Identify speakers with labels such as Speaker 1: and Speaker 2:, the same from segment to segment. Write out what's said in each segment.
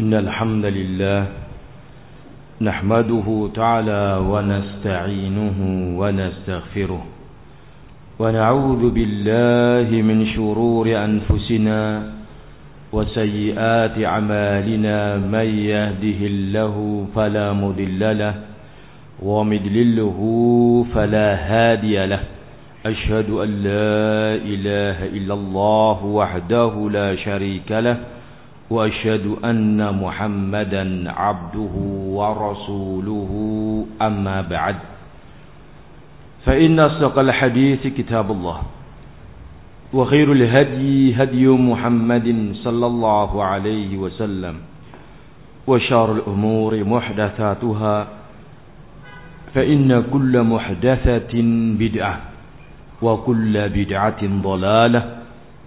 Speaker 1: إن الحمد لله نحمده تعالى ونستعينه ونستغفره ونعوذ بالله من شرور أنفسنا وسيئات أعمالنا من يهده الله فلا مضل له ومضلله فلا هادي له أشهد أن لا إله إلا الله وحده لا شريك له وأشهد أن محمدا عبده ورسوله. أما بعد فإن أصدق الحديث كتاب الله وخير الهدي هدي محمد صلى الله عليه وسلم وشار الأمور محدثاتها فإن كل محدثة بدعة وكل بدعة ضلالة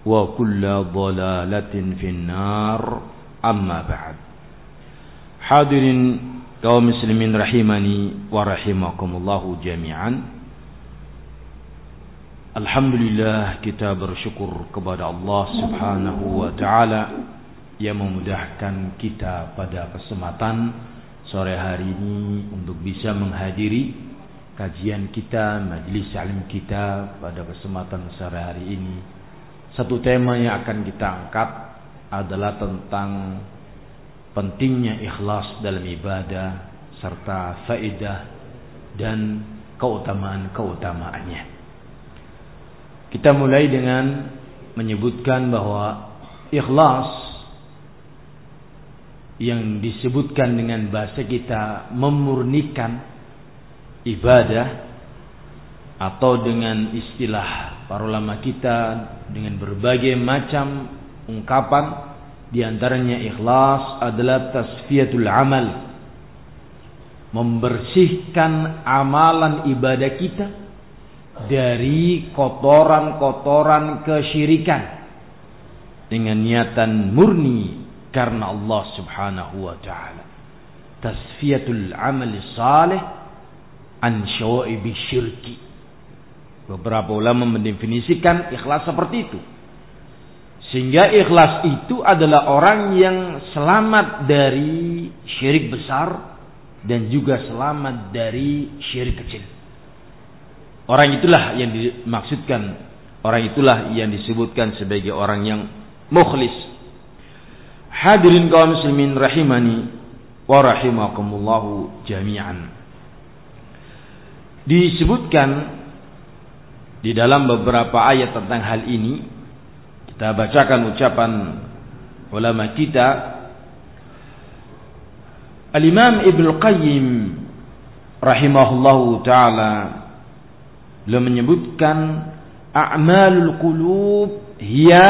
Speaker 1: wa kulla dhalalatin finnar. Amma ba'd. Hadirin kaum muslimin rahimani wa rahimakumullahu jami'an. Alhamdulillah kita bersyukur kepada Allah subhanahu wa ta'ala yang memudahkan kita pada kesempatan sore hari ini untuk bisa menghadiri kajian kita, majlis alim kita pada kesempatan sore hari ini. Satu tema yang akan kita angkat adalah tentang pentingnya ikhlas dalam ibadah serta faedah dan keutamaan-keutamaannya. Kita mulai dengan menyebutkan bahwa ikhlas yang disebutkan dengan bahasa kita memurnikan ibadah atau dengan istilah para ulama kita dengan berbagai macam ungkapan di antaranya ikhlas adalah tasfiyatul amal membersihkan amalan ibadah kita dari kotoran-kotoran kesyirikan dengan niatan murni karena Allah Subhanahu wa taala. Tasfiyatul amal salih an syawaibi syirki. Beberapa ulama mendefinisikan ikhlas seperti itu. Sehingga ikhlas itu adalah orang yang selamat dari syirik besar dan juga selamat dari syirik kecil. Orang itulah yang dimaksudkan, orang itulah yang disebutkan sebagai orang yang mukhlis. Hadirin kaum muslimin rahimani wa rahimakumullahu jami'an. Disebutkan di dalam beberapa ayat tentang hal ini, kita bacakan ucapan ulama kita Al-Imam Ibn Qayyim rahimahullahu taala beliau menyebutkan a'malul qulub hiya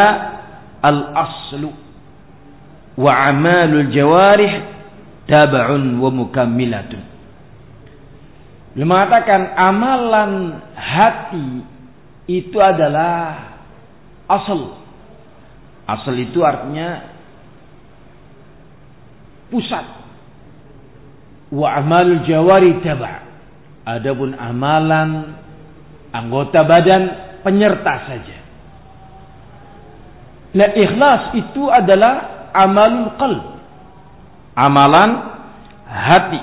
Speaker 1: al-aslu wa a'malul jawarih tab'un wa mukammilatun. Beliau mengatakan amalan hati itu adalah asal. Asal itu artinya pusat. Wa amalul jawari taba. Adapun amalan anggota badan penyerta saja. Nah ikhlas itu adalah amalul qalb. Amalan hati.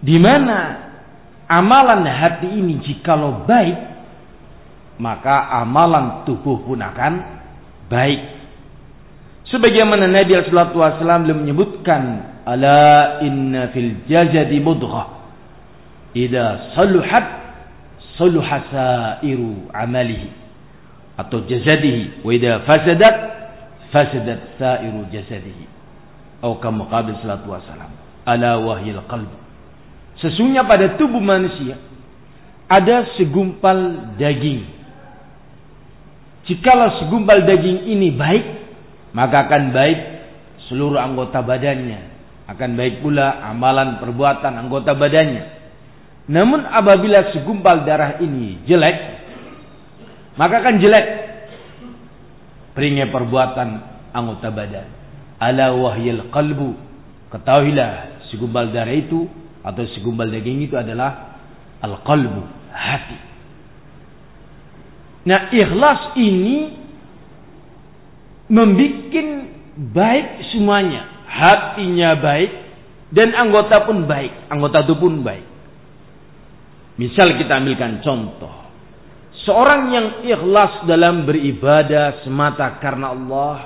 Speaker 1: Di mana amalan hati ini jikalau baik, maka amalan tubuh pun akan baik. Sebagaimana Nabi alaihi wasallam menyebutkan, "Ala inna fil jasadi mudghah. Idza saluhat saluha sairu amalihi." Atau jasadihi, wa idza fasadat fasadat sairu jasadihi. Atau qala sallallahu alaihi wasallam, "Ala wahyil qalb." Sesungguhnya pada tubuh manusia ada segumpal daging. Jikalau segumpal daging ini baik, maka akan baik seluruh anggota badannya. Akan baik pula amalan perbuatan anggota badannya. Namun apabila segumpal darah ini jelek, maka akan jelek peringnya perbuatan anggota badan. Ala wahyil qalbu. Ketahuilah segumpal darah itu atau segumpal daging itu adalah al-qalbu, hati. Nah, ikhlas ini membuat baik semuanya. hatinya baik dan anggota pun baik, anggota tubuh pun baik. Misal kita ambilkan contoh. Seorang yang ikhlas dalam beribadah semata karena Allah,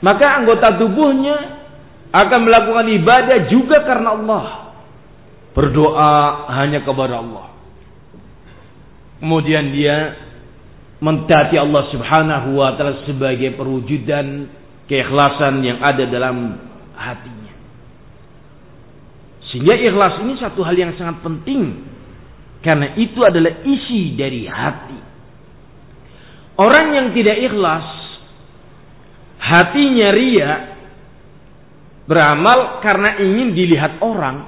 Speaker 1: maka anggota tubuhnya akan melakukan ibadah juga karena Allah. Berdoa hanya kepada Allah. Kemudian dia mentaati Allah Subhanahu wa taala sebagai perwujudan keikhlasan yang ada dalam hatinya. Sehingga ikhlas ini satu hal yang sangat penting karena itu adalah isi dari hati. Orang yang tidak ikhlas, hatinya ria, beramal karena ingin dilihat orang.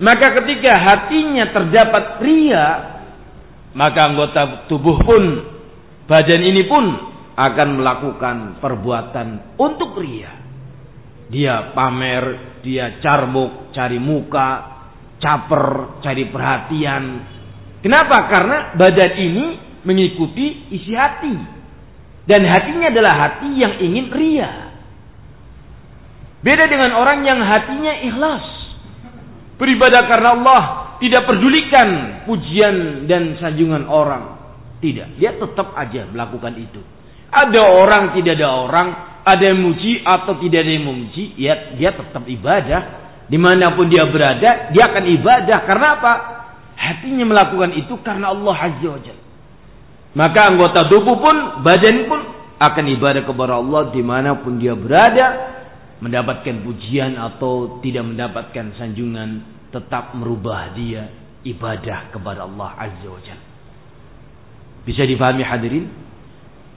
Speaker 1: Maka ketika hatinya terdapat ria, maka anggota tubuh pun, badan ini pun akan melakukan perbuatan untuk ria. Dia pamer, dia carbuk, cari muka, caper, cari perhatian. Kenapa? Karena badan ini mengikuti isi hati. Dan hatinya adalah hati yang ingin ria. Beda dengan orang yang hatinya ikhlas. Beribadah karena Allah. Tidak pedulikan pujian dan sanjungan orang. Tidak. Dia tetap aja melakukan itu. Ada orang, tidak ada orang. Ada yang muji atau tidak ada yang memuji. Ya, dia tetap ibadah Di mana pun dia berada, dia akan ibadah. Karena apa? Hatinya melakukan itu karena Allah Azza wa. Maka anggota tubuh pun, badan pun akan ibadah kepada Allah di mana pun dia berada. Mendapatkan pujian atau tidak mendapatkan sanjungan. Tetap merubah dia ibadah kepada Allah Azza wa Jalla. Bisa difahami hadirin?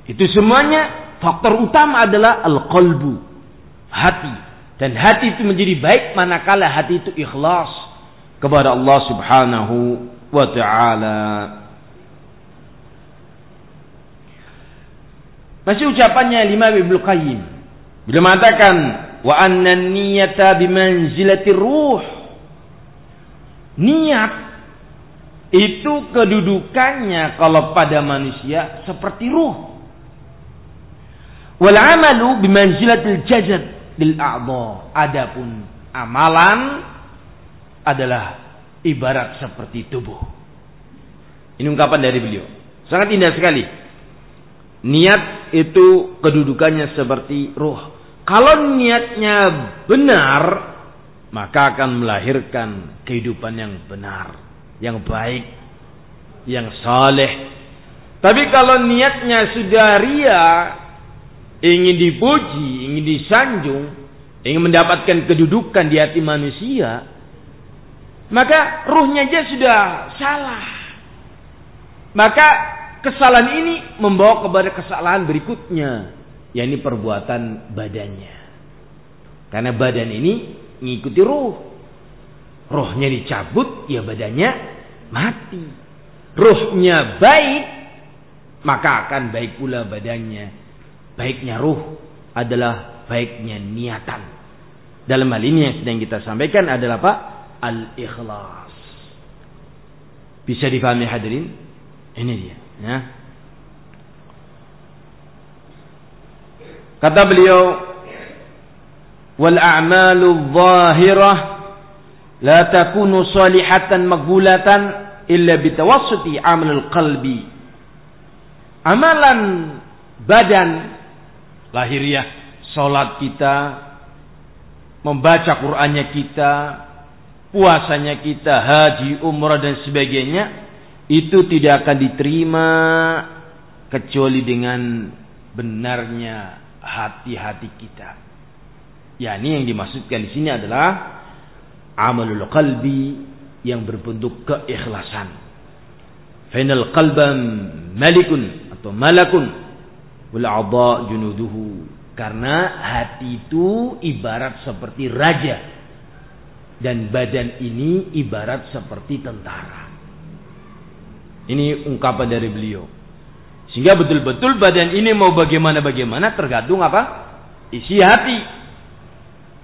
Speaker 1: Itu semuanya faktor utama adalah al-qalbu. Hati. Dan hati itu menjadi baik manakala hati itu ikhlas kepada Allah Subhanahu wa taala. Masih ucapannya Imam Ibnu Qayyim. Bila mengatakan wa anna niyata bimanzilati ruh. Niat itu kedudukannya kalau pada manusia seperti ruh. Wal amalu bimanzilatil jasad bil a'dha. Adapun amalan adalah ibarat seperti tubuh. Ini ungkapan dari beliau. Sangat indah sekali. Niat itu kedudukannya seperti ruh. Kalau niatnya benar, maka akan melahirkan kehidupan yang benar, yang baik, yang saleh. Tapi kalau niatnya sudah ria, ingin dipuji, ingin disanjung, ingin mendapatkan kedudukan di hati manusia, maka ruhnya aja sudah salah. Maka kesalahan ini membawa kepada kesalahan berikutnya, yakni perbuatan badannya. Karena badan ini mengikuti ruh. Rohnya dicabut, ya badannya mati. Ruhnya baik, maka akan baik pula badannya baiknya ruh adalah baiknya niatan. Dalam hal ini yang sedang kita sampaikan adalah apa? Al-ikhlas. Bisa difahami hadirin? Ini dia. Ya. Kata beliau, wal a'malu zahirah la takunu salihatan maghbulatan illa bitawassuti amal al-qalbi. Amalan badan lahiriah, sholat kita, membaca Qur'annya kita, puasanya kita, haji, umrah dan sebagainya, itu tidak akan diterima kecuali dengan benarnya hati-hati kita. Ya, ini yang dimaksudkan di sini adalah amalul qalbi yang berbentuk keikhlasan. Final qalban malikun atau malakun. Wal junuduhu. Karena hati itu ibarat seperti raja. Dan badan ini ibarat seperti tentara. Ini ungkapan dari beliau. Sehingga betul-betul badan ini mau bagaimana-bagaimana tergantung apa? Isi hati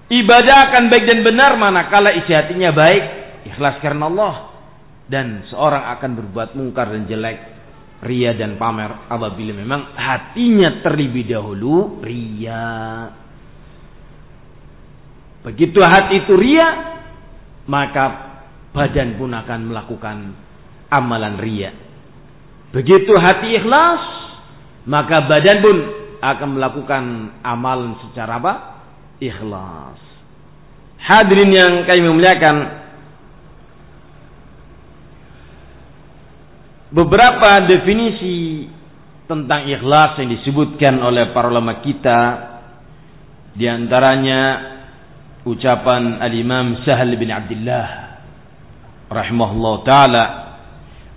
Speaker 1: ibadah akan baik dan benar manakala isi hatinya baik ikhlas karena Allah dan seorang akan berbuat mungkar dan jelek ria dan pamer apabila memang hatinya terlebih dahulu ria. Begitu hati itu ria, maka badan pun akan melakukan amalan ria. Begitu hati ikhlas, maka badan pun akan melakukan amalan secara apa? Ikhlas. Hadirin yang kami memuliakan, beberapa definisi tentang ikhlas yang disebutkan oleh para ulama kita di antaranya ucapan al-Imam Sahal bin Abdullah rahimahullah taala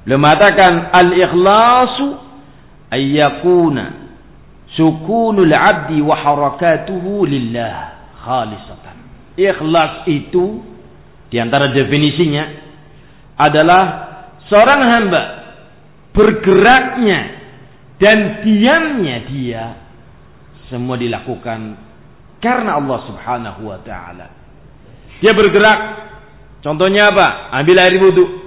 Speaker 1: beliau mengatakan al-ikhlasu ay yakuna sukunul abdi wa harakatuhu lillah khalisatan ikhlas itu di antara definisinya adalah seorang hamba bergeraknya dan diamnya dia semua dilakukan karena Allah Subhanahu wa taala. Dia bergerak. Contohnya apa? Ambil air wudhu.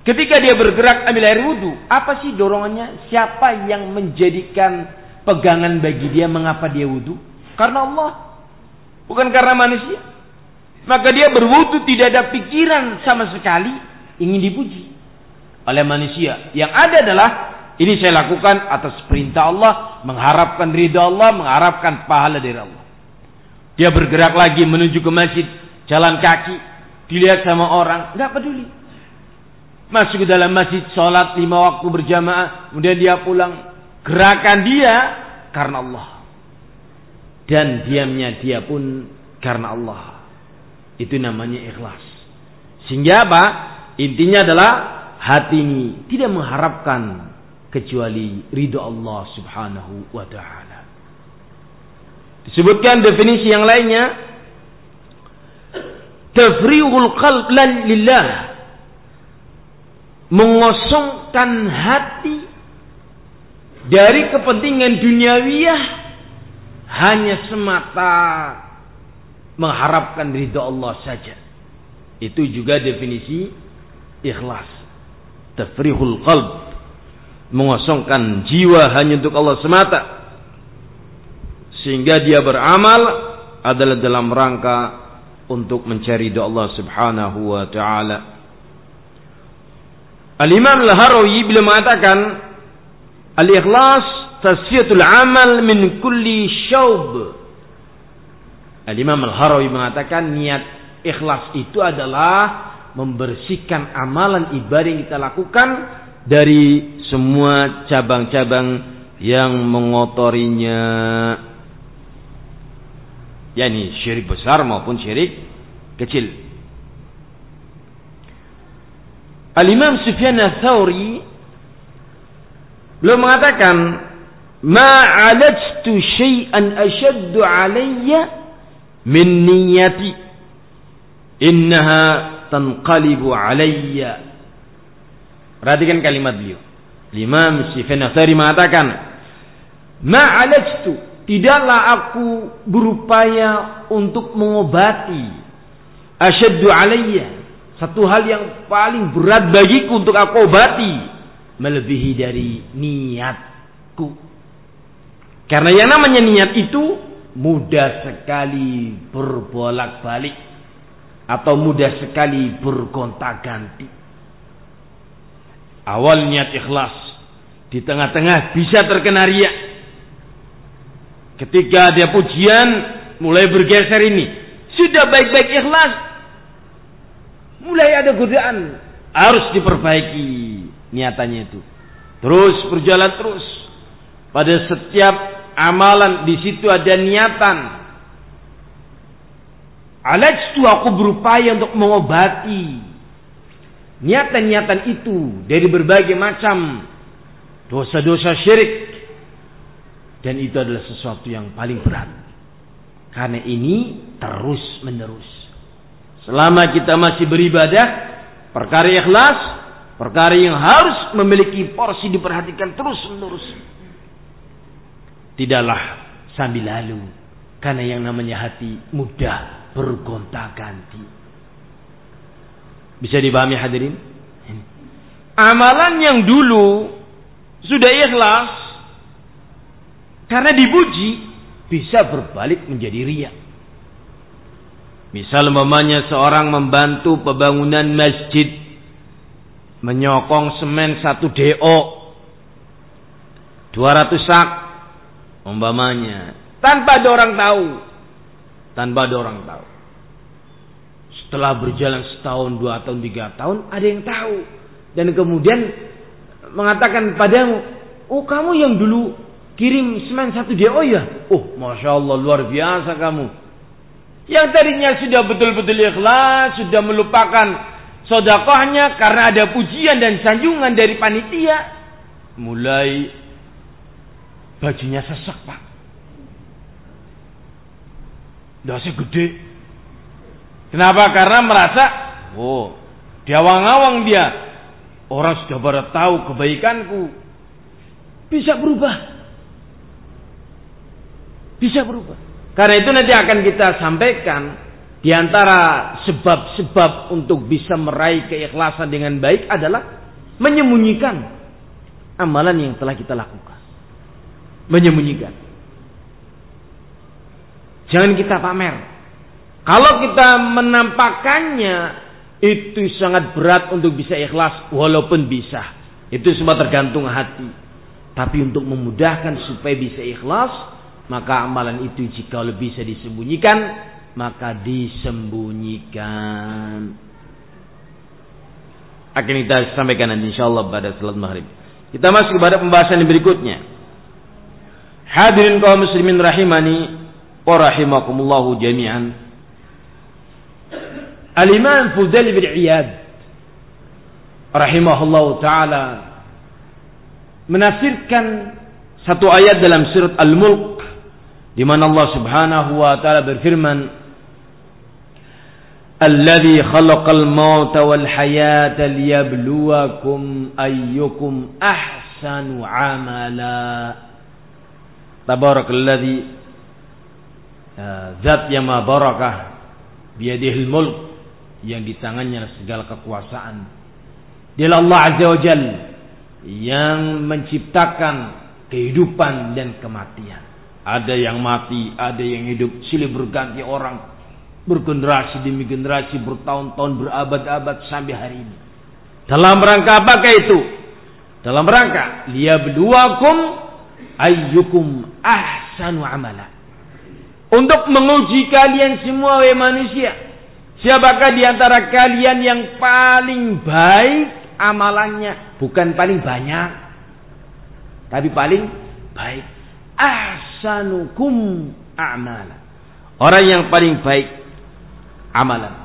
Speaker 1: Ketika dia bergerak ambil air wudhu, apa sih dorongannya? Siapa yang menjadikan pegangan bagi dia mengapa dia wudhu? Karena Allah. Bukan karena manusia. Maka dia berwudhu tidak ada pikiran sama sekali ingin dipuji oleh manusia. Yang ada adalah ini saya lakukan atas perintah Allah, mengharapkan ridha Allah, mengharapkan pahala dari Allah. Dia bergerak lagi menuju ke masjid, jalan kaki, dilihat sama orang, nggak peduli. Masuk ke dalam masjid, sholat lima waktu berjamaah, kemudian dia pulang. Gerakan dia karena Allah. Dan diamnya dia pun karena Allah. Itu namanya ikhlas. Sehingga apa? Intinya adalah hati ini tidak mengharapkan kecuali ridho Allah Subhanahu wa taala. Disebutkan definisi yang lainnya tafrighul qalb lillah mengosongkan hati dari kepentingan duniawiyah hanya semata mengharapkan ridho Allah saja. Itu juga definisi ikhlas. Tafrihul qalb mengosongkan jiwa hanya untuk Allah semata sehingga dia beramal adalah dalam rangka untuk mencari doa Allah Subhanahu wa taala. Al-Imam Al-Harawi bila mengatakan al-ikhlas tasfiyatul amal min kulli syaub. Al-Imam Al-Harawi mengatakan niat ikhlas itu adalah membersihkan amalan ibadah yang kita lakukan dari semua cabang-cabang yang mengotorinya yakni syirik besar maupun syirik kecil Al-Imam Sufyan Ats-Tsauri beliau mengatakan ma alajtu syai'an ashaddu alayya min niyyati innaha tanqalibu alayya. Perhatikan kalimat beliau. Imam Sufyan Atsari mengatakan, "Ma'alajtu, tidaklah aku berupaya untuk mengobati. Asyaddu alayya, satu hal yang paling berat bagiku untuk aku obati melebihi dari niatku. Karena yang namanya niat itu mudah sekali berbolak-balik atau mudah sekali bergonta-ganti. Awal niat ikhlas. Di tengah-tengah bisa terkena riak. Ketika dia pujian mulai bergeser ini. Sudah baik-baik ikhlas. Mulai ada godaan. Harus diperbaiki niatannya itu. Terus berjalan terus. Pada setiap amalan di situ ada niatan. Alajtu aku berupaya untuk mengobati niatan-niatan itu dari berbagai macam dosa-dosa syirik dan itu adalah sesuatu yang paling berat karena ini terus menerus selama kita masih beribadah perkara ikhlas perkara yang harus memiliki porsi diperhatikan terus menerus tidaklah sambil lalu karena yang namanya hati mudah bergonta ganti bisa dipahami hadirin? Amalan yang dulu sudah ikhlas karena dipuji bisa berbalik menjadi ria. Misal umpamanya seorang membantu pembangunan masjid menyokong semen satu DO 200 sak umpamanya. Tanpa ada orang tahu. Tanpa ada orang tahu. Setelah berjalan setahun dua tahun tiga tahun ada yang tahu. Dan kemudian mengatakan padamu oh kamu yang dulu kirim semen satu DO ya? Oh masya Allah luar biasa kamu yang tadinya sudah betul-betul ikhlas, sudah melupakan sodakohnya karena ada pujian dan sanjungan dari panitia. Mulai bajunya sesak pak. Dosa gede. Kenapa? Karena merasa, oh, diawang-awang dia. Orang sudah pada tahu kebaikanku. Bisa berubah. Bisa berubah. Karena itu nanti akan kita sampaikan di antara sebab-sebab untuk bisa meraih keikhlasan dengan baik adalah menyembunyikan amalan yang telah kita lakukan. Menyembunyikan. Jangan kita pamer. Kalau kita menampakkannya itu sangat berat untuk bisa ikhlas walaupun bisa. Itu semua tergantung hati. Tapi untuk memudahkan supaya bisa ikhlas, maka amalan itu jika lebih bisa disembunyikan maka disembunyikan. Akan kita sampaikan nanti insyaallah pada salat maghrib. Kita masuk kepada pembahasan yang berikutnya. Hadirin kaum muslimin rahimani wa rahimakumullah jami'an. Al-imam Fudail bin Iyad rahimahullah taala menafsirkan satu ayat dalam surat Al-Mulk di mana Allah Subhanahu wa taala berfirman Alladhi khalaqal mauta wal hayata liyabluwakum ayyukum ahsanu amala. Tabarakalladzi zat yang maha barakah biyadihil mulk yang di tangannya segala kekuasaan. Dialah Allah Azza wa Jal yang menciptakan kehidupan dan kematian ada yang mati, ada yang hidup, silih berganti orang. Bergenerasi demi generasi, bertahun-tahun, berabad-abad sampai hari ini. Dalam rangka apakah itu? Dalam rangka liyabluwakum ayyukum ahsanu amala. Untuk menguji kalian semua wahai manusia. Siapakah di antara kalian yang paling baik amalannya? Bukan paling banyak. Tapi paling baik ahsanukum a'mala. Orang yang paling baik amalan.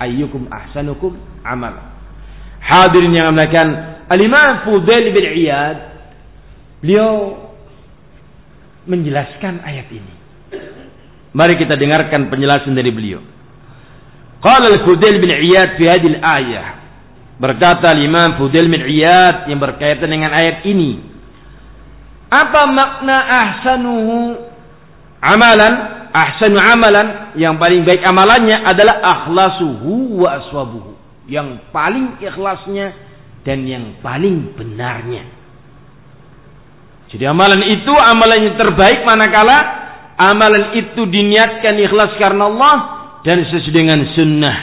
Speaker 1: Ayyukum ahsanukum amalan. Hadirin yang amalkan Al-Imam Fudail bin Iyad beliau menjelaskan ayat ini. Mari kita dengarkan penjelasan dari beliau. Qala Al-Fudail bin Iyad fi hadhihi al-ayah. Berkata Imam Fudail bin Iyad yang berkaitan dengan ayat ini. Apa makna ahsanuhu amalan? Ahsanu amalan yang paling baik amalannya adalah akhlasuhu wa aswabuhu. Yang paling ikhlasnya dan yang paling benarnya. Jadi amalan itu amalan yang terbaik manakala amalan itu diniatkan ikhlas karena Allah dan sesuai dengan sunnah.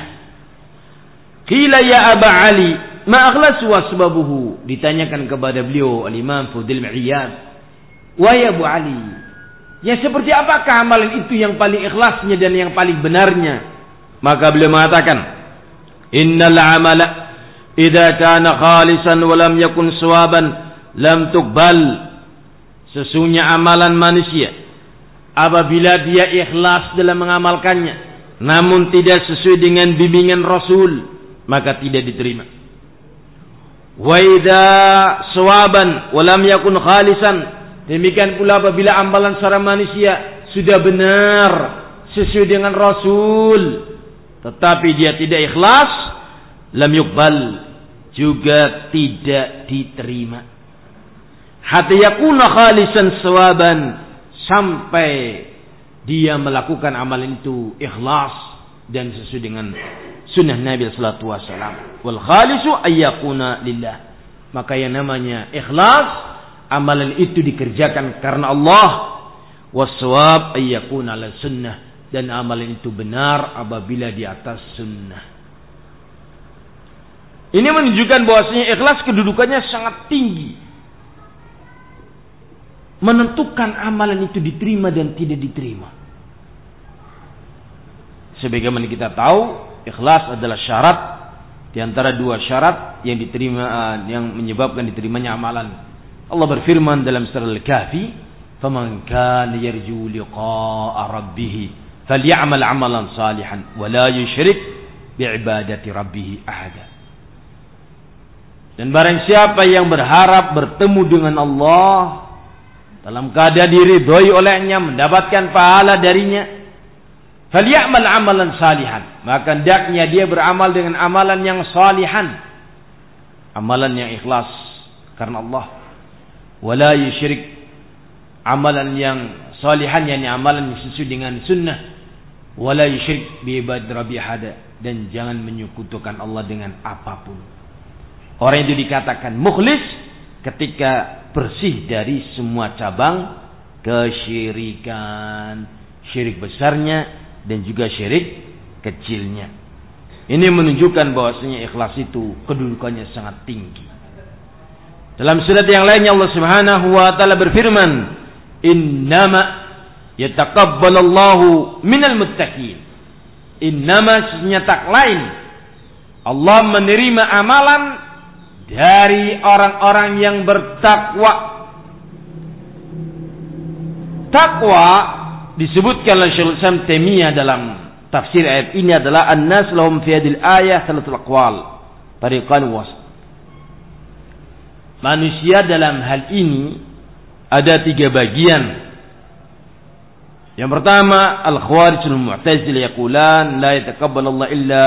Speaker 1: Qila ya Aba Ali, ma akhlasu wasbabuhu? Ditanyakan kepada beliau Al-Imam Fudil Ma'iyad Wahai Abu Ali, ya seperti apakah amalan itu yang paling ikhlasnya dan yang paling benarnya? Maka beliau mengatakan, Innal amala idza kana khalisan wa lam yakun sawaban lam tuqbal. Sesungguhnya amalan manusia apabila dia ikhlas dalam mengamalkannya namun tidak sesuai dengan bimbingan Rasul maka tidak diterima. Wa idza sawaban wa lam yakun khalisan Demikian pula apabila amalan seorang manusia sudah benar sesuai dengan Rasul, tetapi dia tidak ikhlas, lam yukbal juga tidak diterima. Hatta yakuna khalisan sawaban sampai dia melakukan amalan itu ikhlas dan sesuai dengan sunnah Nabi sallallahu alaihi wasallam. Wal khalisu ayyakuna lillah. Maka yang namanya ikhlas amalan itu dikerjakan karena Allah waswab ayyakun ala sunnah dan amalan itu benar apabila di atas sunnah. Ini menunjukkan bahwasanya ikhlas kedudukannya sangat tinggi. Menentukan amalan itu diterima dan tidak diterima. Sebagaimana kita tahu, ikhlas adalah syarat di antara dua syarat yang diterima uh, yang menyebabkan diterimanya amalan. Allah berfirman dalam surah Al-Kahfi, "Faman kana yarju liqa'a rabbih falyamal 'amalan salihan wa la yusyrik bi'ibadati rabbih ahada." Dan barang siapa yang berharap bertemu dengan Allah dalam keadaan diridhoi olehnya, mendapatkan pahala darinya, falyamal amalan salihan. Maka hendaknya dia beramal dengan amalan yang salihan. Amalan yang ikhlas karena Allah. Wala yusyrik amalan yang salihan yakni amalan yang sesuai dengan sunnah. Wala yusyrik bi ibad hada dan jangan menyekutukan Allah dengan apa pun. Orang itu dikatakan mukhlis ketika bersih dari semua cabang kesyirikan, syirik besarnya dan juga syirik kecilnya. Ini menunjukkan bahwasanya ikhlas itu kedudukannya sangat tinggi. Dalam surat yang lainnya Allah Subhanahu wa taala berfirman, "Innama yataqabbalallahu minal muttaqin." Innama sesungguhnya tak lain Allah menerima amalan dari orang-orang yang bertakwa. Takwa disebutkan oleh Syaikhul Islam Taimiyah dalam tafsir ayat ini adalah an-nas lahum fi hadil ayah salatul aqwal. Tariqan was. Manusia dalam hal ini ada tiga bagian. Yang pertama, al-khawarij al-mu'tazilah yaqulan la yataqabbalu Allah illa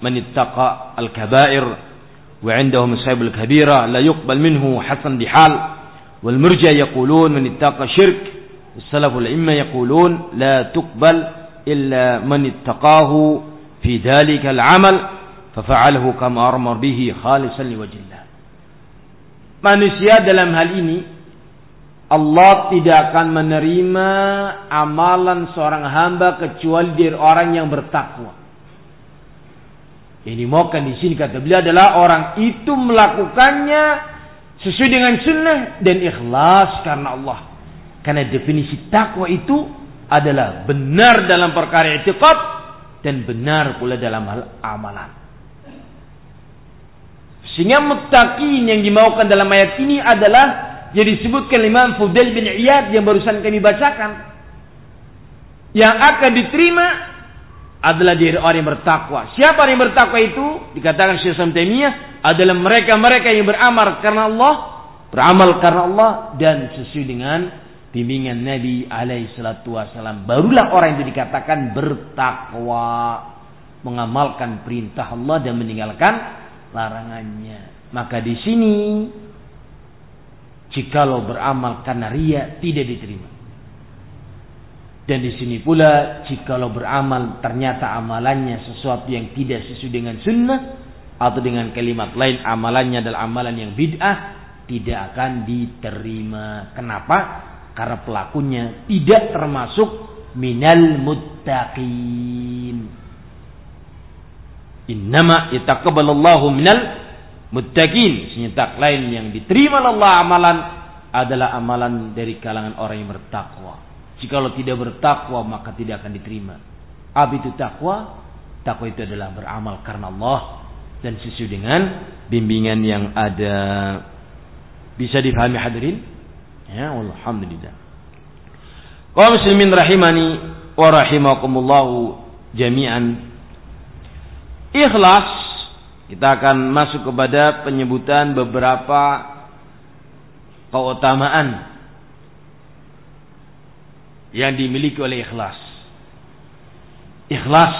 Speaker 1: man ittaqa al-kaba'ir وعندهم الصيب الكبيرة لا يقبل منه حسن بحال والمرجع يقولون من اتقى شرك السلف الأئمة يقولون لا تقبل إلا من اتقاه في ذلك العمل ففعله كما أمر به خالصا لوجه الله manusia dalam hal ini Allah tidak akan menerima amalan seorang hamba kecuali dari orang yang bertakwa. Yang dimaukan di sini kata beliau adalah orang itu melakukannya sesuai dengan sunnah dan ikhlas karena Allah. Karena definisi takwa itu adalah benar dalam perkara etiqat dan benar pula dalam hal amalan. Sehingga muttaqin yang dimaukan dalam ayat ini adalah yang disebutkan Imam Fudail bin Iyad yang barusan kami bacakan. Yang akan diterima adalah diri orang yang bertakwa. Siapa orang yang bertakwa itu? Dikatakan Syekh Samtemiyah adalah mereka-mereka yang beramal karena Allah, beramal karena Allah dan sesuai dengan bimbingan Nabi alaihi salatu. Barulah orang yang dikatakan bertakwa, mengamalkan perintah Allah dan meninggalkan larangannya. Maka di sini jikalau beramal karena ria tidak diterima. Dan di sini pula jikalau beramal ternyata amalannya sesuatu yang tidak sesuai dengan sunnah atau dengan kalimat lain amalannya adalah amalan yang bid'ah tidak akan diterima. Kenapa? Karena pelakunya tidak termasuk minal muttaqin. Innama yataqabbalallahu minal muttaqin. Senyatak lain yang diterima Allah amalan adalah amalan dari kalangan orang yang bertakwa. Jikalau tidak bertakwa maka tidak akan diterima. Apa itu takwa? Takwa itu adalah beramal karena Allah dan sesuai dengan bimbingan yang ada. Bisa difahami hadirin? Ya, alhamdulillah. Kaum muslimin rahimani wa rahimakumullahu jami'an. Ikhlas kita akan masuk kepada penyebutan beberapa keutamaan yang dimiliki oleh ikhlas. Ikhlas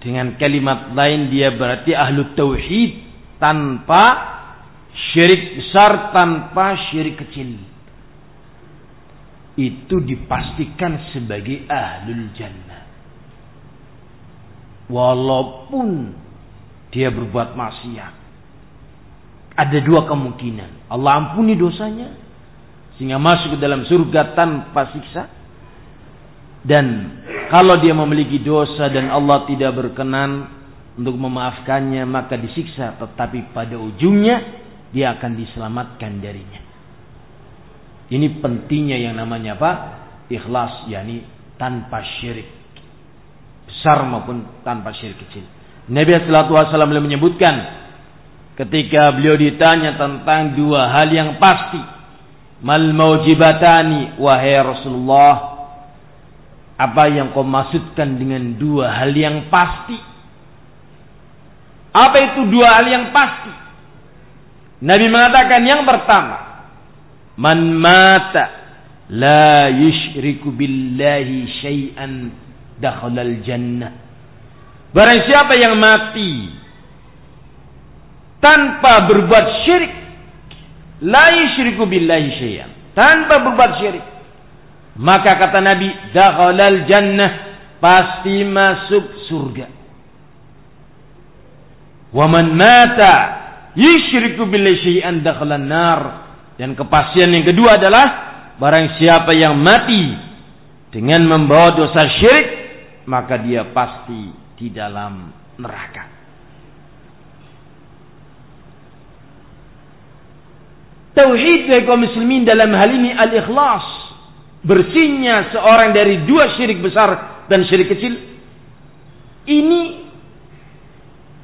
Speaker 1: dengan kalimat lain dia berarti ahlu tauhid tanpa syirik besar tanpa syirik kecil. Itu dipastikan sebagai ahlul jannah. Walaupun dia berbuat maksiat. Ada dua kemungkinan. Allah ampuni dosanya sehingga masuk ke dalam surga tanpa siksa dan kalau dia memiliki dosa dan Allah tidak berkenan untuk memaafkannya maka disiksa tetapi pada ujungnya dia akan diselamatkan darinya. Ini pentingnya yang namanya apa? Ikhlas, yakni tanpa syirik. Besar maupun tanpa syirik kecil. Nabi sallallahu alaihi wasallam menyebutkan ketika beliau ditanya tentang dua hal yang pasti. Mal maujibatani wahai Rasulullah? Apa yang kau maksudkan dengan dua hal yang pasti? Apa itu dua hal yang pasti? Nabi mengatakan yang pertama, Man mata la yushriku billahi syai'an dakhalal jannah. Barang siapa yang mati tanpa berbuat syirik, la yushriku billahi syai'an, tanpa berbuat syirik, maka kata Nabi, dakhalal jannah, pasti masuk surga. Wa man mata yushriku billahi syai'an dakhalan nar. Dan kepastian yang kedua adalah barang siapa yang mati dengan membawa dosa syirik maka dia pasti di dalam neraka. Tauhid kaum muslimin dalam hal ini al-ikhlas. Bersihnya seorang dari dua syirik besar dan syirik kecil. Ini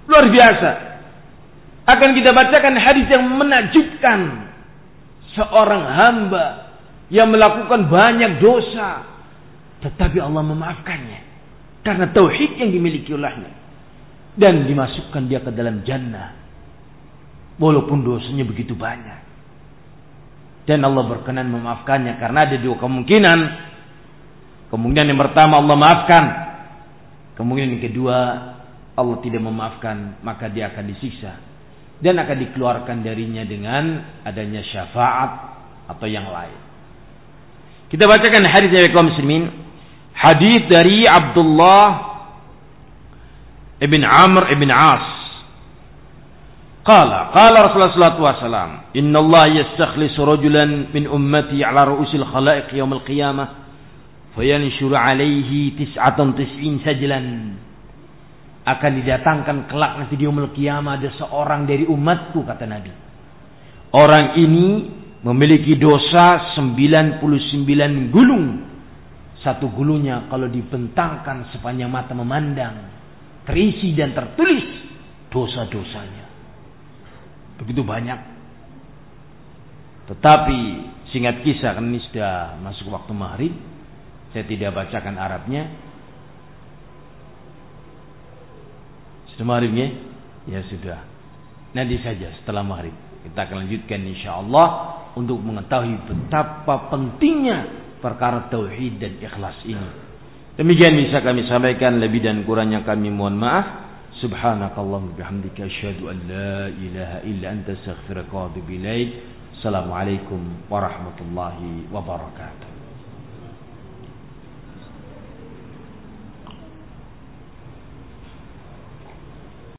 Speaker 1: luar biasa. Akan kita bacakan hadis yang menakjubkan seorang hamba yang melakukan banyak dosa tetapi Allah memaafkannya karena tauhid yang dimiliki olehnya. Dan dimasukkan dia ke dalam jannah. Walaupun dosanya begitu banyak. Dan Allah berkenan memaafkannya karena ada dua kemungkinan. Kemungkinan yang pertama Allah maafkan. Kemungkinan yang kedua Allah tidak memaafkan maka dia akan disiksa. Dan akan dikeluarkan darinya dengan adanya syafaat atau yang lain. Kita bacakan hadis dari kaum muslimin. Hadis dari Abdullah ibn Amr ibn As. Qala qala Rasulullah sallallahu alaihi wasallam, "Inna Allah yastakhlisu rajulan min ummati ala ru'usil khalaiq yawm al-qiyamah fayanshuru alaihi tis'atan tis'in sajlan." akan didatangkan kelak nanti di umul kiamah ada seorang dari umatku kata Nabi. Orang ini memiliki dosa 99 gulung. Satu gulunya kalau dibentangkan sepanjang mata memandang terisi dan tertulis dosa-dosanya. Begitu banyak. Tetapi singkat kisah kan ini sudah masuk waktu maghrib. Saya tidak bacakan Arabnya. Sudah maghribnya? Ya sudah. Nanti saja setelah maghrib. Kita akan lanjutkan insya Allah untuk mengetahui betapa pentingnya perkara tauhid dan ikhlas ini. Demikian bisa kami sampaikan lebih dan kurangnya kami mohon maaf. Subhanakallah bihamdika asyhadu an la ilaha illa anta astaghfiruka wa atubu ilaik. Assalamualaikum warahmatullahi wabarakatuh.